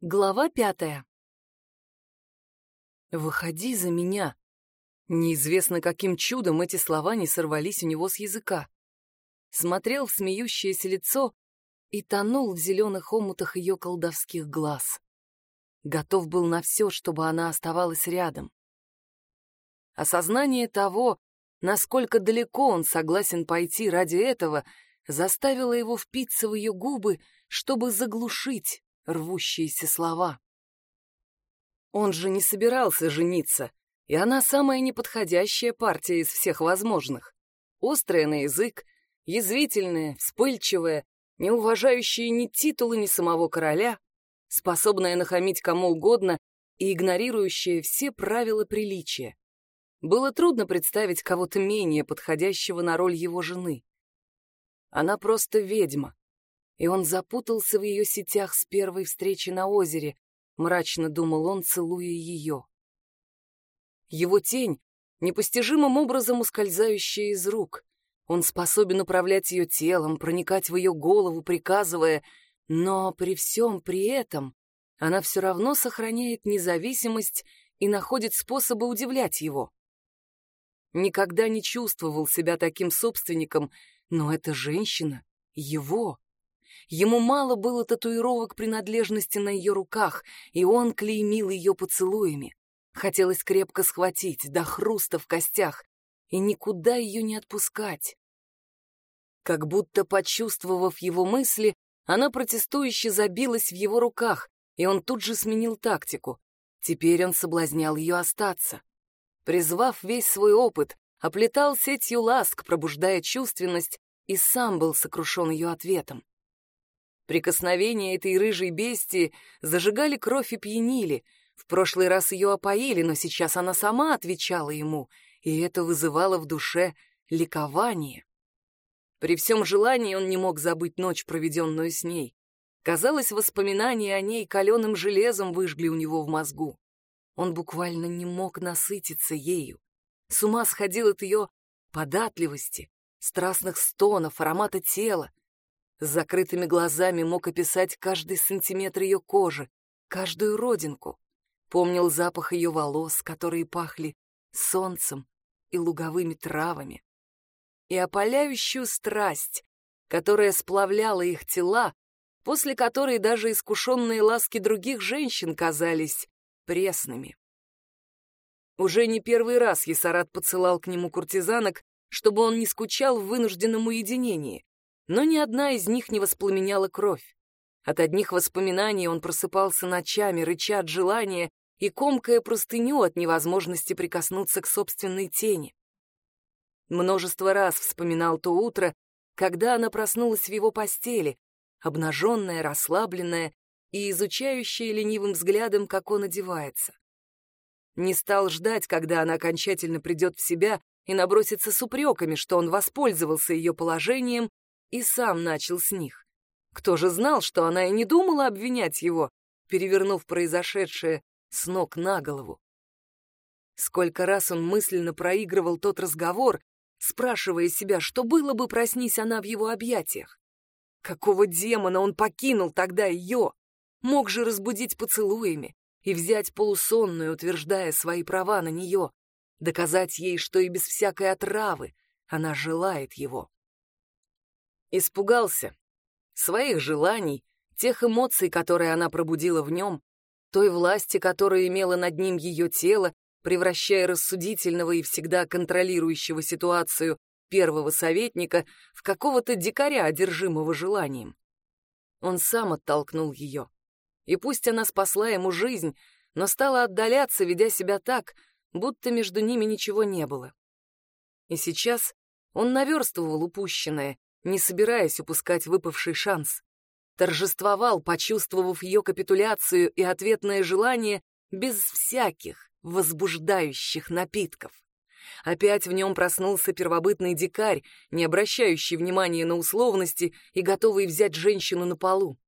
Глава пятая. «Выходи за меня!» Неизвестно, каким чудом эти слова не сорвались у него с языка. Смотрел в смеющееся лицо и тонул в зеленых омутах ее колдовских глаз. Готов был на все, чтобы она оставалась рядом. Осознание того, насколько далеко он согласен пойти ради этого, заставило его впиться в ее губы, чтобы заглушить рвущиеся слова. Он же не собирался жениться, и она самая неподходящая партия из всех возможных. Острая на язык, язвительная, вспыльчивая, не уважающая ни титулы, ни самого короля, способная нахамить кому угодно и игнорирующая все правила приличия. Было трудно представить кого-то менее подходящего на роль его жены. Она просто ведьма, и он запутался в ее сетях с первой встречи на озере, мрачно думал он, целуя ее. Его тень, непостижимым образом ускользающая из рук. Он способен управлять ее телом, проникать в ее голову, приказывая, но при всем при этом она все равно сохраняет независимость и находит способы удивлять его. Никогда не чувствовал себя таким собственником, но эта женщина — его. Ему мало было татуировок принадлежности на ее руках, и он клеймил ее поцелуями. Хотелось крепко схватить, до хруста в костях, и никуда ее не отпускать. Как будто почувствовав его мысли, она протестующе забилась в его руках, и он тут же сменил тактику. Теперь он соблазнял ее остаться. Призвав весь свой опыт, оплетал сетью ласк, пробуждая чувственность, и сам был сокрушен ее ответом. Прикосновения этой рыжей бестии зажигали кровь и пьянили. В прошлый раз ее опоили, но сейчас она сама отвечала ему, и это вызывало в душе ликование. При всем желании он не мог забыть ночь, проведенную с ней. Казалось, воспоминания о ней каленым железом выжгли у него в мозгу. Он буквально не мог насытиться ею. С ума сходил от ее податливости, страстных стонов, аромата тела, с закрытыми глазами мог описать каждый сантиметр ее кожи, каждую родинку. Помнил запах ее волос, которые пахли солнцем и луговыми травами. И опаляющую страсть, которая сплавляла их тела, после которой даже искушенные ласки других женщин казались пресными. Уже не первый раз Есарат поцелал к нему куртизанок, чтобы он не скучал в вынужденном уединении но ни одна из них не воспламеняла кровь. От одних воспоминаний он просыпался ночами, рыча от желания и комкая простыню от невозможности прикоснуться к собственной тени. Множество раз вспоминал то утро, когда она проснулась в его постели, обнаженная, расслабленная и изучающая ленивым взглядом, как он одевается. Не стал ждать, когда она окончательно придет в себя и набросится с упреками, что он воспользовался ее положением и сам начал с них. Кто же знал, что она и не думала обвинять его, перевернув произошедшее с ног на голову? Сколько раз он мысленно проигрывал тот разговор, спрашивая себя, что было бы, проснись она в его объятиях. Какого демона он покинул тогда ее? Мог же разбудить поцелуями и взять полусонную, утверждая свои права на нее, доказать ей, что и без всякой отравы она желает его. Испугался. Своих желаний, тех эмоций, которые она пробудила в нем, той власти, которую имело над ним ее тело, превращая рассудительного и всегда контролирующего ситуацию первого советника в какого-то дикаря, одержимого желанием. Он сам оттолкнул ее. И пусть она спасла ему жизнь, но стала отдаляться, ведя себя так, будто между ними ничего не было. И сейчас он наверстывал упущенное, не собираясь упускать выпавший шанс. Торжествовал, почувствовав ее капитуляцию и ответное желание без всяких возбуждающих напитков. Опять в нем проснулся первобытный дикарь, не обращающий внимания на условности и готовый взять женщину на полу.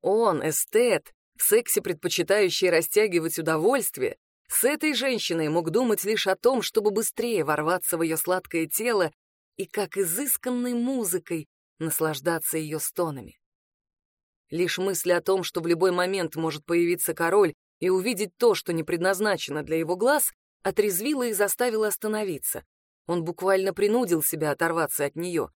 Он, эстет, в сексе предпочитающий растягивать удовольствие, с этой женщиной мог думать лишь о том, чтобы быстрее ворваться в ее сладкое тело и как изысканной музыкой наслаждаться ее стонами. Лишь мысль о том, что в любой момент может появиться король и увидеть то, что не предназначено для его глаз, отрезвила и заставила остановиться. Он буквально принудил себя оторваться от нее.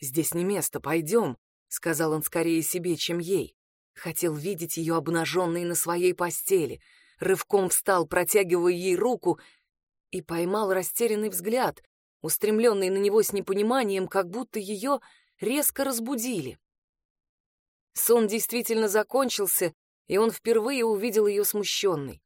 «Здесь не место, пойдем», — сказал он скорее себе, чем ей. Хотел видеть ее обнаженной на своей постели. Рывком встал, протягивая ей руку, и поймал растерянный взгляд, устремленный на него с непониманием, как будто ее резко разбудили. Сон действительно закончился, и он впервые увидел ее смущенной.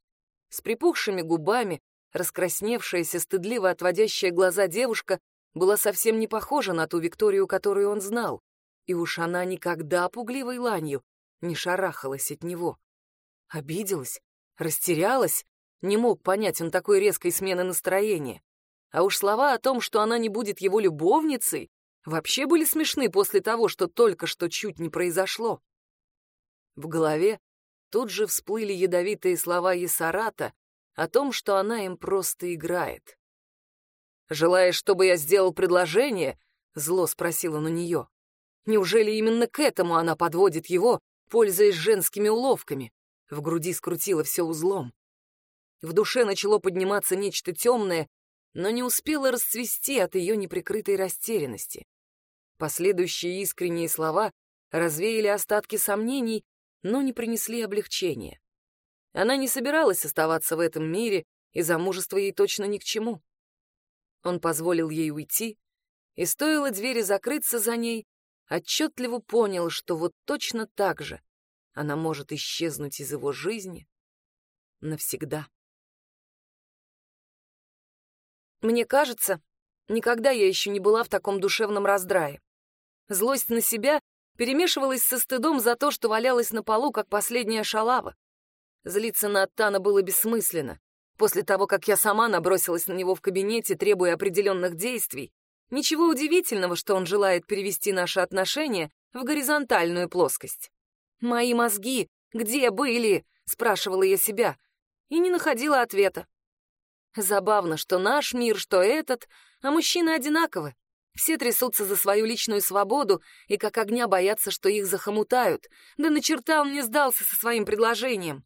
С припухшими губами, раскрасневшаяся, стыдливо отводящая глаза девушка была совсем не похожа на ту Викторию, которую он знал, и уж она никогда пугливой ланью не шарахалась от него. Обиделась, растерялась, не мог понять он такой резкой смены настроения. А уж слова о том, что она не будет его любовницей, вообще были смешны после того, что только что чуть не произошло. В голове тут же всплыли ядовитые слова Есарата о том, что она им просто играет. «Желаешь, чтобы я сделал предложение?» — зло спросила на нее. Неужели именно к этому она подводит его, пользуясь женскими уловками? В груди скрутило все узлом. В душе начало подниматься нечто темное, но не успело расцвести от ее неприкрытой растерянности. Последующие искренние слова развеяли остатки сомнений, но не принесли облегчения. Она не собиралась оставаться в этом мире, и замужество ей точно ни к чему. Он позволил ей уйти, и стоило двери закрыться за ней, отчетливо понял, что вот точно так же она может исчезнуть из его жизни навсегда. Мне кажется, никогда я еще не была в таком душевном раздрае. Злость на себя перемешивалась со стыдом за то, что валялась на полу, как последняя шалава. Злиться на Оттана было бессмысленно. После того, как я сама набросилась на него в кабинете, требуя определенных действий, ничего удивительного, что он желает перевести наши отношения в горизонтальную плоскость. «Мои мозги где были?» — спрашивала я себя, и не находила ответа. Забавно, что наш мир, что этот, а мужчины одинаковы. Все трясутся за свою личную свободу и как огня боятся, что их захомутают. Да на черта он не сдался со своим предложением.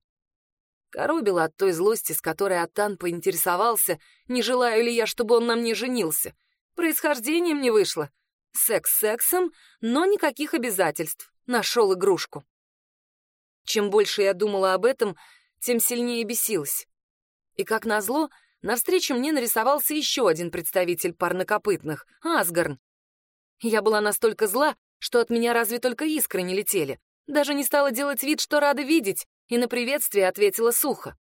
Коробила от той злости, с которой Атан поинтересовался, не желаю ли я, чтобы он на мне женился. Происхождение мне вышло. Секс сексом, но никаких обязательств. Нашел игрушку. Чем больше я думала об этом, тем сильнее бесилась. И, как назло, навстречу мне нарисовался еще один представитель парнокопытных — Асгарн. Я была настолько зла, что от меня разве только искры не летели. Даже не стала делать вид, что рада видеть, и на приветствие ответила сухо.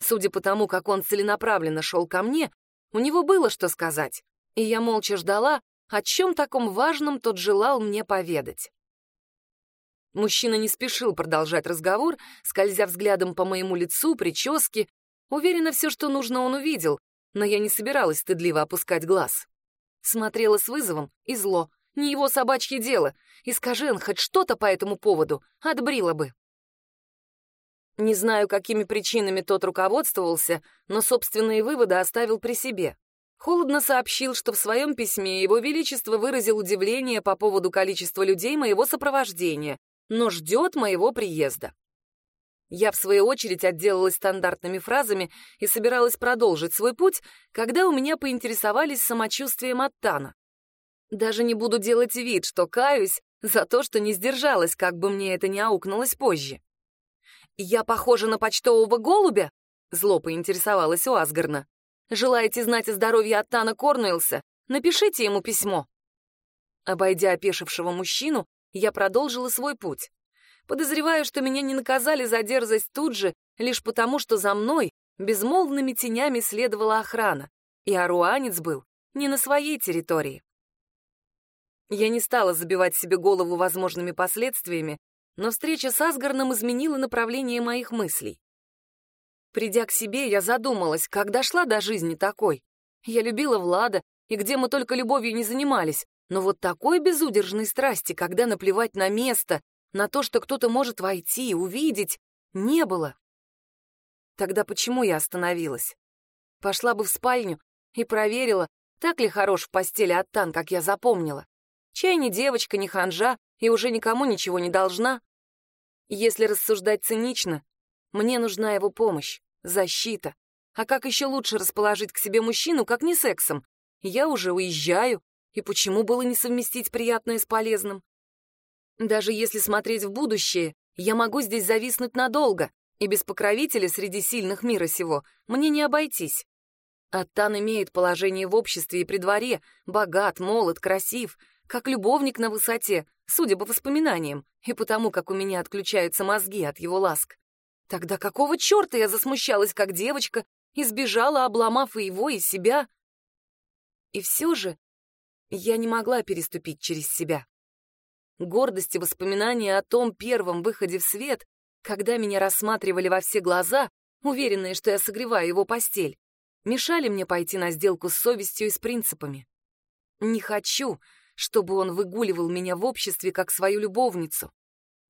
Судя по тому, как он целенаправленно шел ко мне, у него было что сказать, и я молча ждала, о чем таком важном тот желал мне поведать. Мужчина не спешил продолжать разговор, скользя взглядом по моему лицу, прическе, Уверена, все, что нужно, он увидел, но я не собиралась стыдливо опускать глаз. Смотрела с вызовом и зло. Не его собачье дело. И скажи он хоть что-то по этому поводу, отбрила бы. Не знаю, какими причинами тот руководствовался, но собственные выводы оставил при себе. Холодно сообщил, что в своем письме его величество выразил удивление по поводу количества людей моего сопровождения, но ждет моего приезда. Я, в свою очередь, отделалась стандартными фразами и собиралась продолжить свой путь, когда у меня поинтересовались самочувствием Аттана. Даже не буду делать вид, что каюсь за то, что не сдержалась, как бы мне это ни аукнулось позже. «Я похожа на почтового голубя?» — зло поинтересовалась у Асгарна. «Желаете знать о здоровье Аттана Корнуэлса? Напишите ему письмо». Обойдя опешившего мужчину, я продолжила свой путь. Подозреваю, что меня не наказали за дерзость тут же, лишь потому, что за мной безмолвными тенями следовала охрана, и аруанец был не на своей территории. Я не стала забивать себе голову возможными последствиями, но встреча с Асгарном изменила направление моих мыслей. Придя к себе, я задумалась, как дошла до жизни такой. Я любила Влада, и где мы только любовью не занимались, но вот такой безудержной страсти, когда наплевать на место, на то, что кто-то может войти и увидеть, не было. Тогда почему я остановилась? Пошла бы в спальню и проверила, так ли хорош в постели Аттан, как я запомнила. Чай не девочка, не ханжа и уже никому ничего не должна. Если рассуждать цинично, мне нужна его помощь, защита. А как еще лучше расположить к себе мужчину, как не сексом? Я уже уезжаю, и почему было не совместить приятное с полезным? Даже если смотреть в будущее, я могу здесь зависнуть надолго, и без покровителя среди сильных мира сего мне не обойтись. Аттан имеет положение в обществе и при дворе, богат, молод, красив, как любовник на высоте, судя по воспоминаниям, и потому, как у меня отключаются мозги от его ласк. Тогда какого черта я засмущалась, как девочка, и сбежала, обломав и его, и себя? И все же я не могла переступить через себя. Гордость и воспоминания о том первом выходе в свет, когда меня рассматривали во все глаза, уверенные, что я согреваю его постель, мешали мне пойти на сделку с совестью и с принципами. Не хочу, чтобы он выгуливал меня в обществе как свою любовницу.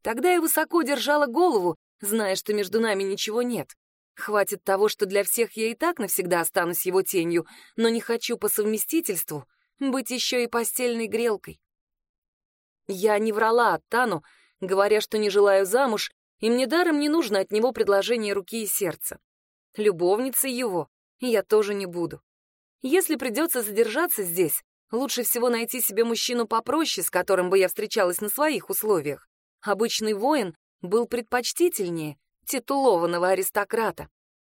Тогда я высоко держала голову, зная, что между нами ничего нет. Хватит того, что для всех я и так навсегда останусь его тенью, но не хочу по совместительству быть еще и постельной грелкой. Я не врала Аттану, говоря, что не желаю замуж, и мне даром не нужно от него предложение руки и сердца. Любовницей его я тоже не буду. Если придется задержаться здесь, лучше всего найти себе мужчину попроще, с которым бы я встречалась на своих условиях. Обычный воин был предпочтительнее титулованного аристократа.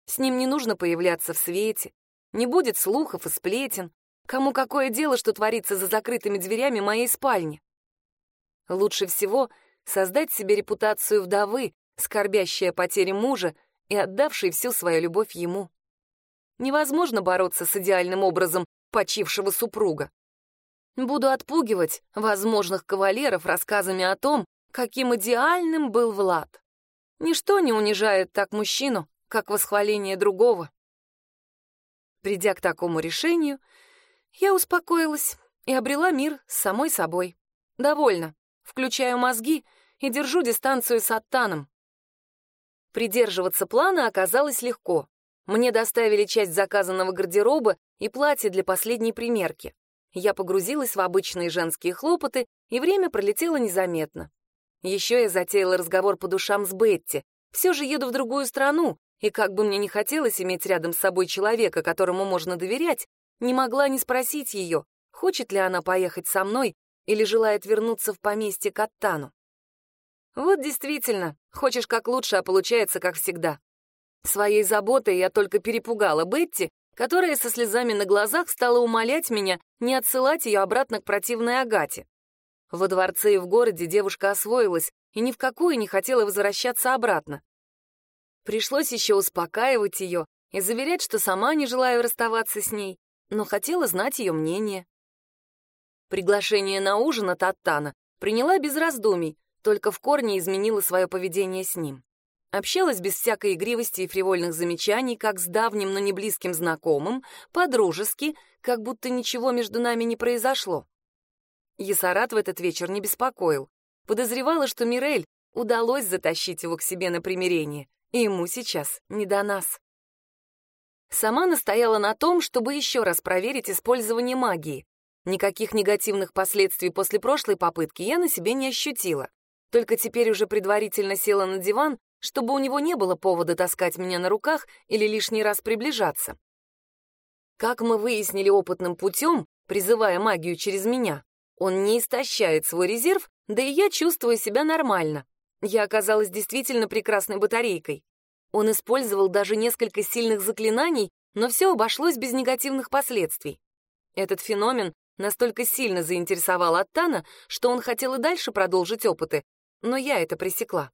С ним не нужно появляться в свете, не будет слухов и сплетен. Кому какое дело, что творится за закрытыми дверями моей спальни? Лучше всего создать себе репутацию вдовы, скорбящей о потере мужа и отдавшей всю свою любовь ему. Невозможно бороться с идеальным образом почившего супруга. Буду отпугивать возможных кавалеров рассказами о том, каким идеальным был Влад. Ничто не унижает так мужчину, как восхваление другого. Придя к такому решению, я успокоилась и обрела мир с самой собой. Довольно. Включаю мозги и держу дистанцию с Аттаном. Придерживаться плана оказалось легко. Мне доставили часть заказанного гардероба и платье для последней примерки. Я погрузилась в обычные женские хлопоты, и время пролетело незаметно. Еще я затеяла разговор по душам с Бетти. Все же еду в другую страну, и как бы мне не хотелось иметь рядом с собой человека, которому можно доверять, не могла не спросить ее, хочет ли она поехать со мной или желает вернуться в поместье Каттану. Вот действительно, хочешь как лучше, а получается как всегда. Своей заботой я только перепугала Бетти, которая со слезами на глазах стала умолять меня не отсылать ее обратно к противной Агате. Во дворце и в городе девушка освоилась и ни в какую не хотела возвращаться обратно. Пришлось еще успокаивать ее и заверять, что сама не желаю расставаться с ней, но хотела знать ее мнение. Приглашение на ужин от Аттана приняла без раздумий, только в корне изменила свое поведение с ним. Общалась без всякой игривости и фривольных замечаний, как с давним, но не близким знакомым, по-дружески, как будто ничего между нами не произошло. Есарат в этот вечер не беспокоил. Подозревала, что Мирель удалось затащить его к себе на примирение, и ему сейчас не до нас. Сама настояла на том, чтобы еще раз проверить использование магии. Никаких негативных последствий после прошлой попытки я на себе не ощутила. Только теперь уже предварительно села на диван, чтобы у него не было повода таскать меня на руках или лишний раз приближаться. Как мы выяснили опытным путем, призывая магию через меня, он не истощает свой резерв, да и я чувствую себя нормально. Я оказалась действительно прекрасной батарейкой. Он использовал даже несколько сильных заклинаний, но все обошлось без негативных последствий. Этот феномен настолько сильно заинтересовал Аттана, что он хотел и дальше продолжить опыты, но я это пресекла.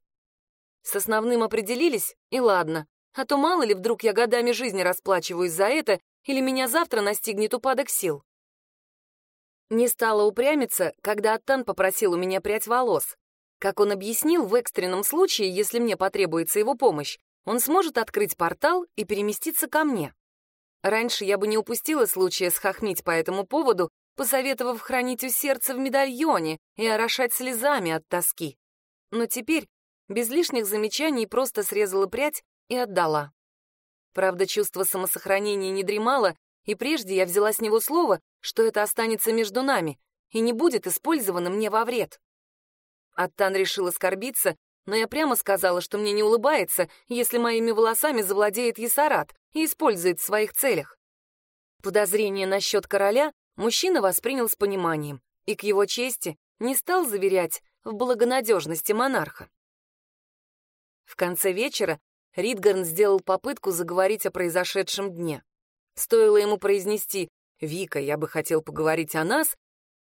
С основным определились, и ладно, а то мало ли вдруг я годами жизни расплачиваюсь за это, или меня завтра настигнет упадок сил. Не стала упрямиться, когда Аттан попросил у меня прядь волос. Как он объяснил, в экстренном случае, если мне потребуется его помощь, он сможет открыть портал и переместиться ко мне. Раньше я бы не упустила случая схохмить по этому поводу, посоветовав хранить у сердца в медальоне и орошать слезами от тоски. Но теперь, без лишних замечаний, просто срезала прядь и отдала. Правда, чувство самосохранения не дремало, и прежде я взяла с него слово, что это останется между нами и не будет использовано мне во вред. Аттан решил оскорбиться но я прямо сказала, что мне не улыбается, если моими волосами завладеет Есарат и использует в своих целях. Подозрение насчет короля мужчина воспринял с пониманием и, к его чести, не стал заверять в благонадежности монарха. В конце вечера Ридгарн сделал попытку заговорить о произошедшем дне. Стоило ему произнести «Вика, я бы хотел поговорить о нас»,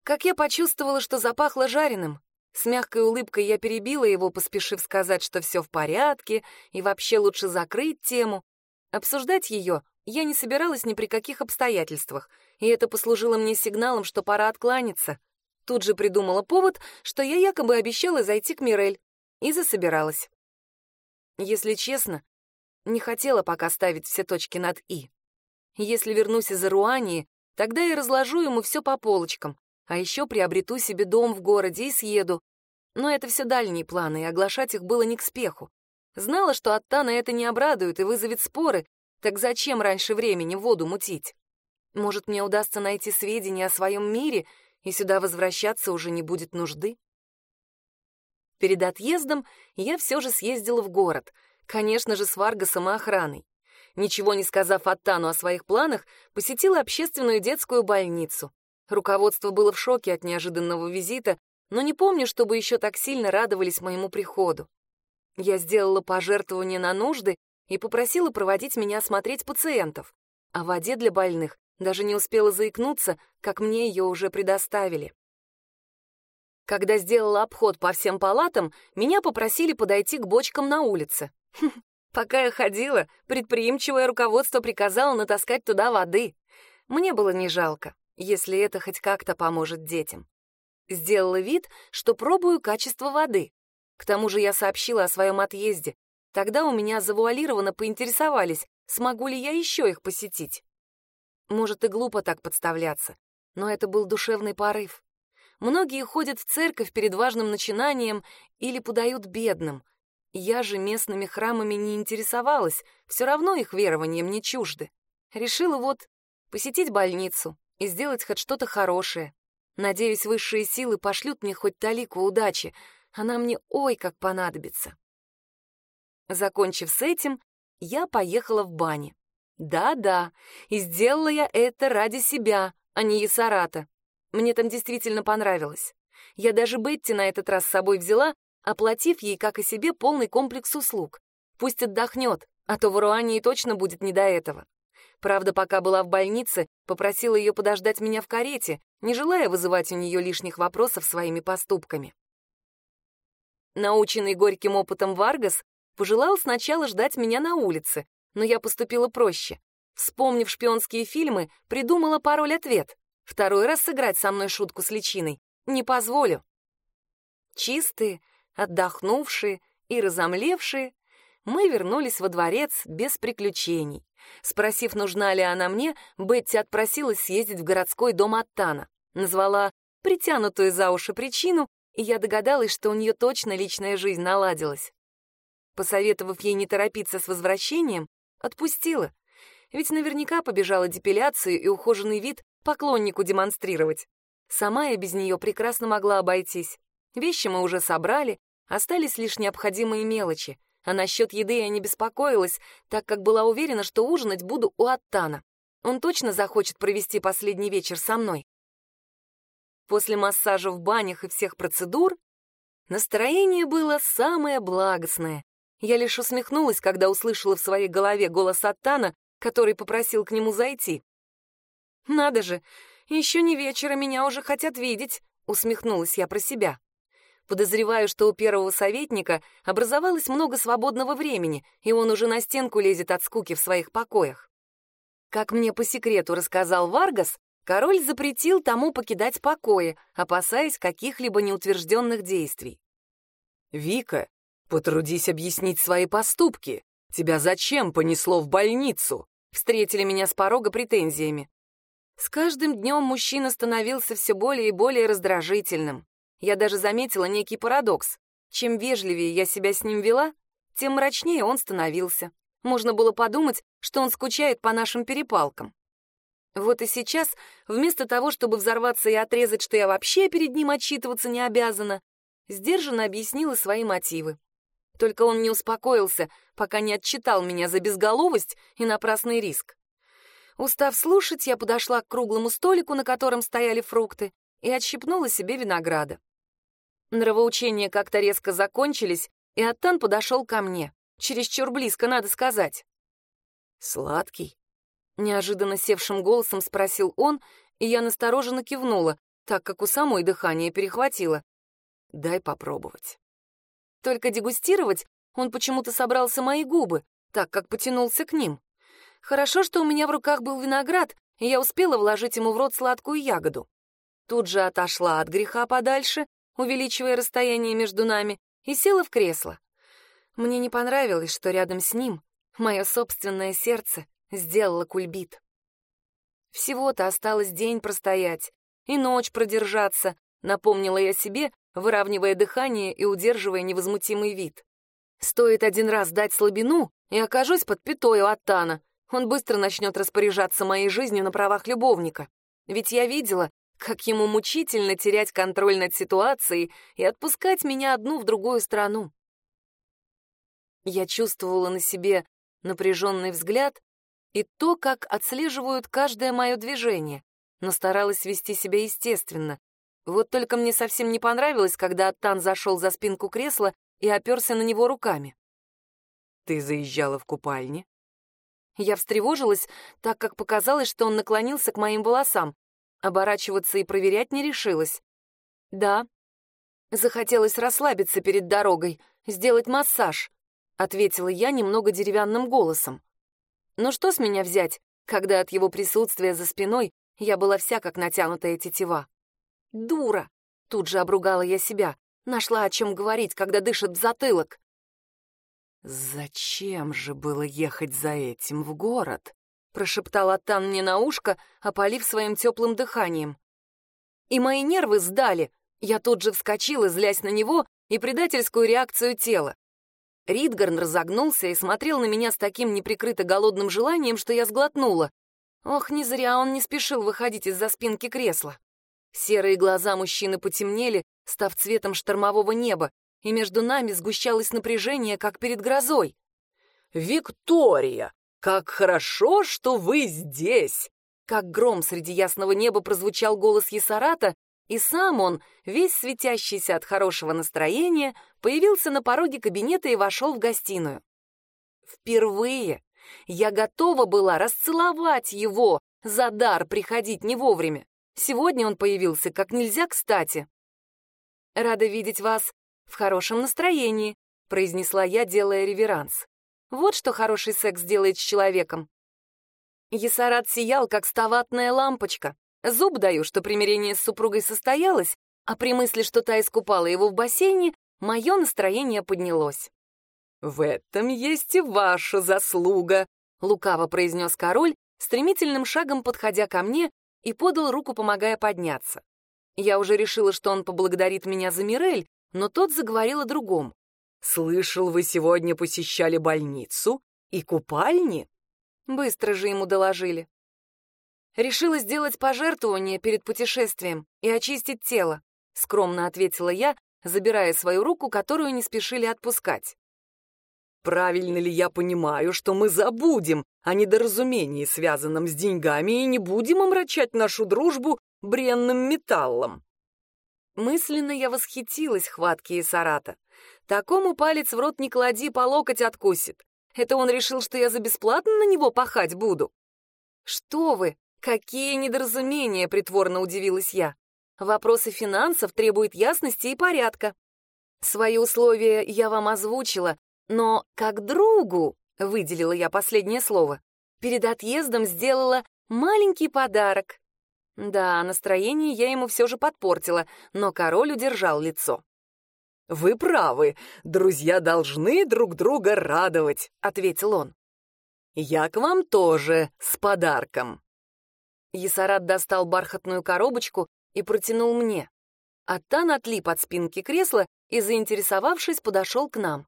как я почувствовала, что запахло жареным. С мягкой улыбкой я перебила его, поспешив сказать, что все в порядке и вообще лучше закрыть тему. Обсуждать ее я не собиралась ни при каких обстоятельствах, и это послужило мне сигналом, что пора откланяться. Тут же придумала повод, что я якобы обещала зайти к Мирель, и засобиралась. Если честно, не хотела пока ставить все точки над «и». Если вернусь из Аруании, тогда я разложу ему все по полочкам, а еще приобрету себе дом в городе и съеду. Но это все дальние планы, и оглашать их было не к спеху. Знала, что от Тана это не обрадует и вызовет споры, так зачем раньше времени воду мутить? Может, мне удастся найти сведения о своем мире, и сюда возвращаться уже не будет нужды? Перед отъездом я все же съездила в город, конечно же, с Варгасом и охраной. Ничего не сказав Аттану о своих планах, посетила общественную детскую больницу. Руководство было в шоке от неожиданного визита, но не помню, чтобы еще так сильно радовались моему приходу. Я сделала пожертвование на нужды и попросила проводить меня осмотреть пациентов. О воде для больных даже не успела заикнуться, как мне ее уже предоставили. Когда сделала обход по всем палатам, меня попросили подойти к бочкам на улице. Пока я ходила, предприимчивое руководство приказало натаскать туда воды. Мне было не жалко, если это хоть как-то поможет детям. Сделала вид, что пробую качество воды. К тому же я сообщила о своем отъезде. Тогда у меня завуалированно поинтересовались, смогу ли я еще их посетить. Может, и глупо так подставляться, но это был душевный порыв. Многие ходят в церковь перед важным начинанием или подают бедным. Я же местными храмами не интересовалась, все равно их верованием не чужды. Решила вот посетить больницу и сделать хоть что-то хорошее. Надеюсь, высшие силы пошлют мне хоть талику удачи, она мне ой как понадобится. Закончив с этим, я поехала в бане. Да-да, и сделала я это ради себя, а не Есарата. Мне там действительно понравилось. Я даже Бетти на этот раз с собой взяла, оплатив ей, как и себе, полный комплекс услуг. Пусть отдохнет, а то в Руании точно будет не до этого. Правда, пока была в больнице, попросила ее подождать меня в карете, не желая вызывать у нее лишних вопросов своими поступками. Наученный горьким опытом Варгас пожелал сначала ждать меня на улице, но я поступила проще. Вспомнив шпионские фильмы, придумала пароль-ответ. Второй раз сыграть со мной шутку с личиной не позволю. Чистые, отдохнувшие и разомлевшие, мы вернулись во дворец без приключений. Спросив, нужна ли она мне, Бетти отпросилась съездить в городской дом Аттана. Назвала притянутую за уши причину, и я догадалась, что у нее точно личная жизнь наладилась. Посоветовав ей не торопиться с возвращением, отпустила, ведь наверняка побежала депиляцию и ухоженный вид поклоннику демонстрировать. Сама я без нее прекрасно могла обойтись. Вещи мы уже собрали, остались лишь необходимые мелочи, а насчет еды я не беспокоилась, так как была уверена, что ужинать буду у Аттана. Он точно захочет провести последний вечер со мной. После массажа в банях и всех процедур настроение было самое благостное. Я лишь усмехнулась, когда услышала в своей голове голос Аттана, который попросил к нему зайти. «Надо же, еще не вечера меня уже хотят видеть», — усмехнулась я про себя. Подозреваю, что у первого советника образовалось много свободного времени, и он уже на стенку лезет от скуки в своих покоях. Как мне по секрету рассказал Варгас, король запретил тому покидать покои, опасаясь каких-либо неутвержденных действий. «Вика, потрудись объяснить свои поступки. Тебя зачем понесло в больницу?» Встретили меня с порога претензиями. С каждым днем мужчина становился все более и более раздражительным. Я даже заметила некий парадокс. Чем вежливее я себя с ним вела, тем мрачнее он становился. Можно было подумать, что он скучает по нашим перепалкам. Вот и сейчас, вместо того, чтобы взорваться и отрезать, что я вообще перед ним отчитываться не обязана, сдержанно объяснила свои мотивы. Только он не успокоился, пока не отчитал меня за безголовость и напрасный риск. Устав слушать, я подошла к круглому столику, на котором стояли фрукты, и отщипнула себе винограда. Нравоучения как-то резко закончились, и Аттан подошел ко мне. Чересчур близко, надо сказать. «Сладкий?» — неожиданно севшим голосом спросил он, и я настороженно кивнула, так как у самой дыхание перехватило. «Дай попробовать». Только дегустировать он почему-то собрался мои губы, так как потянулся к ним. Хорошо, что у меня в руках был виноград, и я успела вложить ему в рот сладкую ягоду. Тут же отошла от греха подальше, увеличивая расстояние между нами, и села в кресло. Мне не понравилось, что рядом с ним мое собственное сердце сделало кульбит. Всего-то осталось день простоять и ночь продержаться, напомнила я себе, выравнивая дыхание и удерживая невозмутимый вид. Стоит один раз дать слабину, и окажусь под пятой у Аттана. Он быстро начнет распоряжаться моей жизнью на правах любовника. Ведь я видела, как ему мучительно терять контроль над ситуацией и отпускать меня одну в другую страну. Я чувствовала на себе напряженный взгляд и то, как отслеживают каждое мое движение, но старалась вести себя естественно. Вот только мне совсем не понравилось, когда Аттан зашел за спинку кресла и оперся на него руками. «Ты заезжала в купальне?» Я встревожилась, так как показалось, что он наклонился к моим волосам. Оборачиваться и проверять не решилась. «Да». Захотелось расслабиться перед дорогой, сделать массаж, ответила я немного деревянным голосом. Но что с меня взять, когда от его присутствия за спиной я была вся как натянутая тетива? Дура! Тут же обругала я себя. Нашла о чем говорить, когда дышит в затылок. «Зачем же было ехать за этим в город?» — прошептал Атан мне на ушко, опалив своим теплым дыханием. И мои нервы сдали. Я тут же вскочила, злясь на него и предательскую реакцию тела. Ридгарн разогнулся и смотрел на меня с таким неприкрыто голодным желанием, что я сглотнула. Ох, не зря он не спешил выходить из-за спинки кресла. Серые глаза мужчины потемнели, став цветом штормового неба, и между нами сгущалось напряжение, как перед грозой. «Виктория, как хорошо, что вы здесь!» Как гром среди ясного неба прозвучал голос Есарата, и сам он, весь светящийся от хорошего настроения, появился на пороге кабинета и вошел в гостиную. Впервые я готова была расцеловать его за дар приходить не вовремя. Сегодня он появился как нельзя кстати. «Рада видеть вас в хорошем настроении», — произнесла я, делая реверанс. «Вот что хороший секс делает с человеком». Есарат сиял, как ставатная лампочка. Зуб даю, что примирение с супругой состоялось, а при мысли, что та искупала его в бассейне, мое настроение поднялось. «В этом есть и ваша заслуга», — лукаво произнес король, стремительным шагом подходя ко мне и подал руку, помогая подняться. Я уже решила, что он поблагодарит меня за Мирель, но тот заговорил о другом. «Слышал, вы сегодня посещали больницу и купальни?» Быстро же ему доложили. Решила сделать пожертвование перед путешествием и очистить тело, скромно ответила я, забирая свою руку, которую не спешили отпускать. Правильно ли я понимаю, что мы забудем о недоразумении, связанном с деньгами, и не будем омрачать нашу дружбу бренным металлом? Мысленно я восхитилась хватке Исарата. Такому палец в рот не клади, по локоть откусит. Это он решил, что я за бесплатно на него пахать буду? Что вы, какие недоразумения, притворно удивилась я. Вопросы финансов требуют ясности и порядка. Свои условия я вам озвучила, но как другу, выделила я последнее слово, перед отъездом сделала маленький подарок. Да, настроение я ему все же подпортила, но король удержал лицо. «Вы правы, друзья должны друг друга радовать», — ответил он. «Я к вам тоже с подарком». Есарат достал бархатную коробочку и протянул мне. Аттан отлип от спинки кресла и, заинтересовавшись, подошел к нам.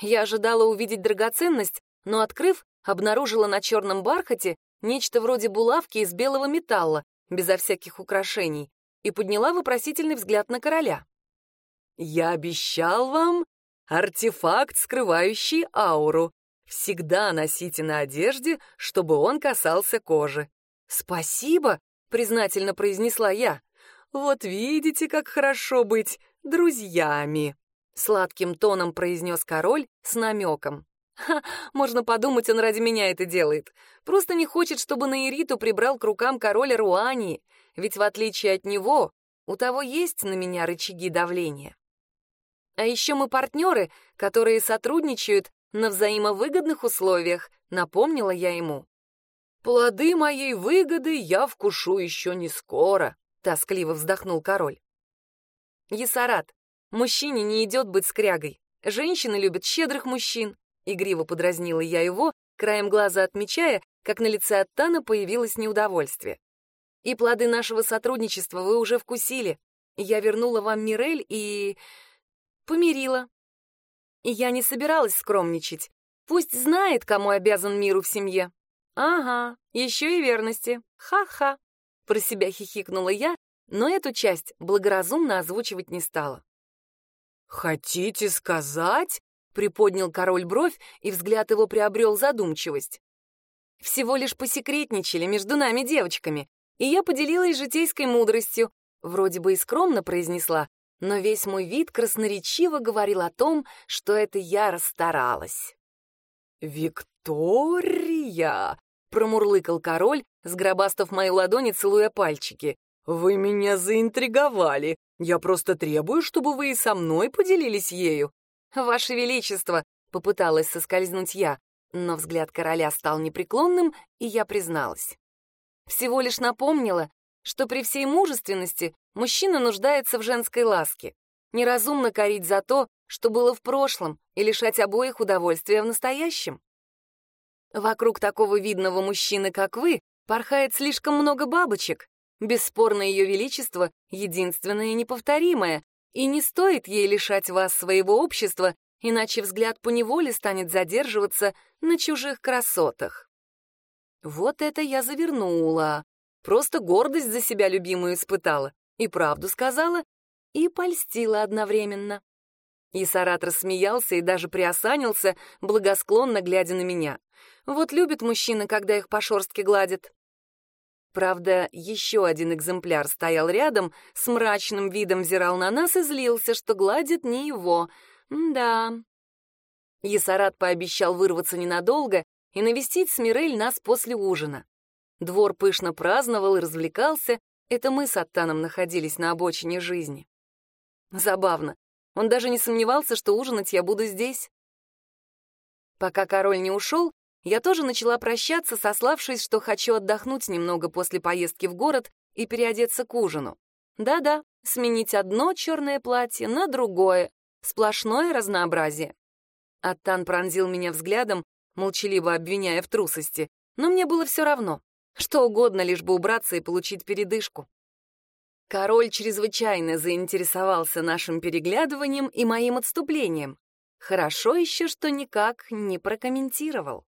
Я ожидала увидеть драгоценность, но, открыв, обнаружила на черном бархате нечто вроде булавки из белого металла, безо всяких украшений, и подняла вопросительный взгляд на короля. «Я обещал вам артефакт, скрывающий ауру. Всегда носите на одежде, чтобы он касался кожи. «Спасибо», — признательно произнесла я. «Вот видите, как хорошо быть друзьями», — сладким тоном произнес король с намеком. Ха, можно подумать, он ради меня это делает. Просто не хочет, чтобы Наириту прибрал к рукам короля Руании, ведь в отличие от него, у того есть на меня рычаги давления. А еще мы партнеры, которые сотрудничают на взаимовыгодных условиях, напомнила я ему. «Плоды моей выгоды я вкушу еще не скоро», — тоскливо вздохнул король. «Есарат, мужчине не идет быть скрягой. Женщины любят щедрых мужчин. Игриво подразнила я его, краем глаза отмечая, как на лице Аттана появилось неудовольствие. «И плоды нашего сотрудничества вы уже вкусили. Я вернула вам Мирель и... помирила. И я не собиралась скромничать. Пусть знает, кому обязан миру в семье. Ага, еще и верности. Ха-ха. Про себя хихикнула я, но эту часть благоразумно озвучивать не стала. «Хотите сказать?» Приподнял король бровь, и взгляд его приобрел задумчивость. Всего лишь посекретничали между нами девочками, и я поделилась житейской мудростью, вроде бы и скромно произнесла, но весь мой вид красноречиво говорил о том, что это я расстаралась. «Виктория!» — промурлыкал король, сгробастав мою ладони, целуя пальчики. «Вы меня заинтриговали. Я просто требую, чтобы вы и со мной поделились ею. «Ваше Величество!» — попыталась соскользнуть я, но взгляд короля стал непреклонным, и я призналась. Всего лишь напомнила, что при всей мужественности мужчина нуждается в женской ласке. Неразумно корить за то, что было в прошлом, и лишать обоих удовольствия в настоящем. Вокруг такого видного мужчины, как вы, порхает слишком много бабочек. Бесспорно, Ее Величество — единственное и неповторимое, и не стоит ей лишать вас своего общества, иначе взгляд по неволе станет задерживаться на чужих красотах. Вот это я завернула. Просто гордость за себя любимую испытала. И правду сказала, и польстила одновременно. И Сарат рассмеялся и даже приосанился, благосклонно глядя на меня. Вот любит мужчина, когда их по шорстке гладят. Правда, еще один экземпляр стоял рядом, с мрачным видом взирал на нас и злился, что гладит не его. Да. Есарат пообещал вырваться ненадолго и навестить с Мирель нас после ужина. Двор пышно праздновал и развлекался, это мы с Аттаном находились на обочине жизни. Забавно, он даже не сомневался, что ужинать я буду здесь. Пока король не ушел, я тоже начала прощаться, сославшись, что хочу отдохнуть немного после поездки в город и переодеться к ужину. Да-да, сменить одно черное платье на другое. Сплошное разнообразие. Аттан пронзил меня взглядом, молчаливо обвиняя в трусости, но мне было все равно. Что угодно, лишь бы убраться и получить передышку. Король чрезвычайно заинтересовался нашим переглядыванием и моим отступлением. Хорошо еще, что никак не прокомментировал.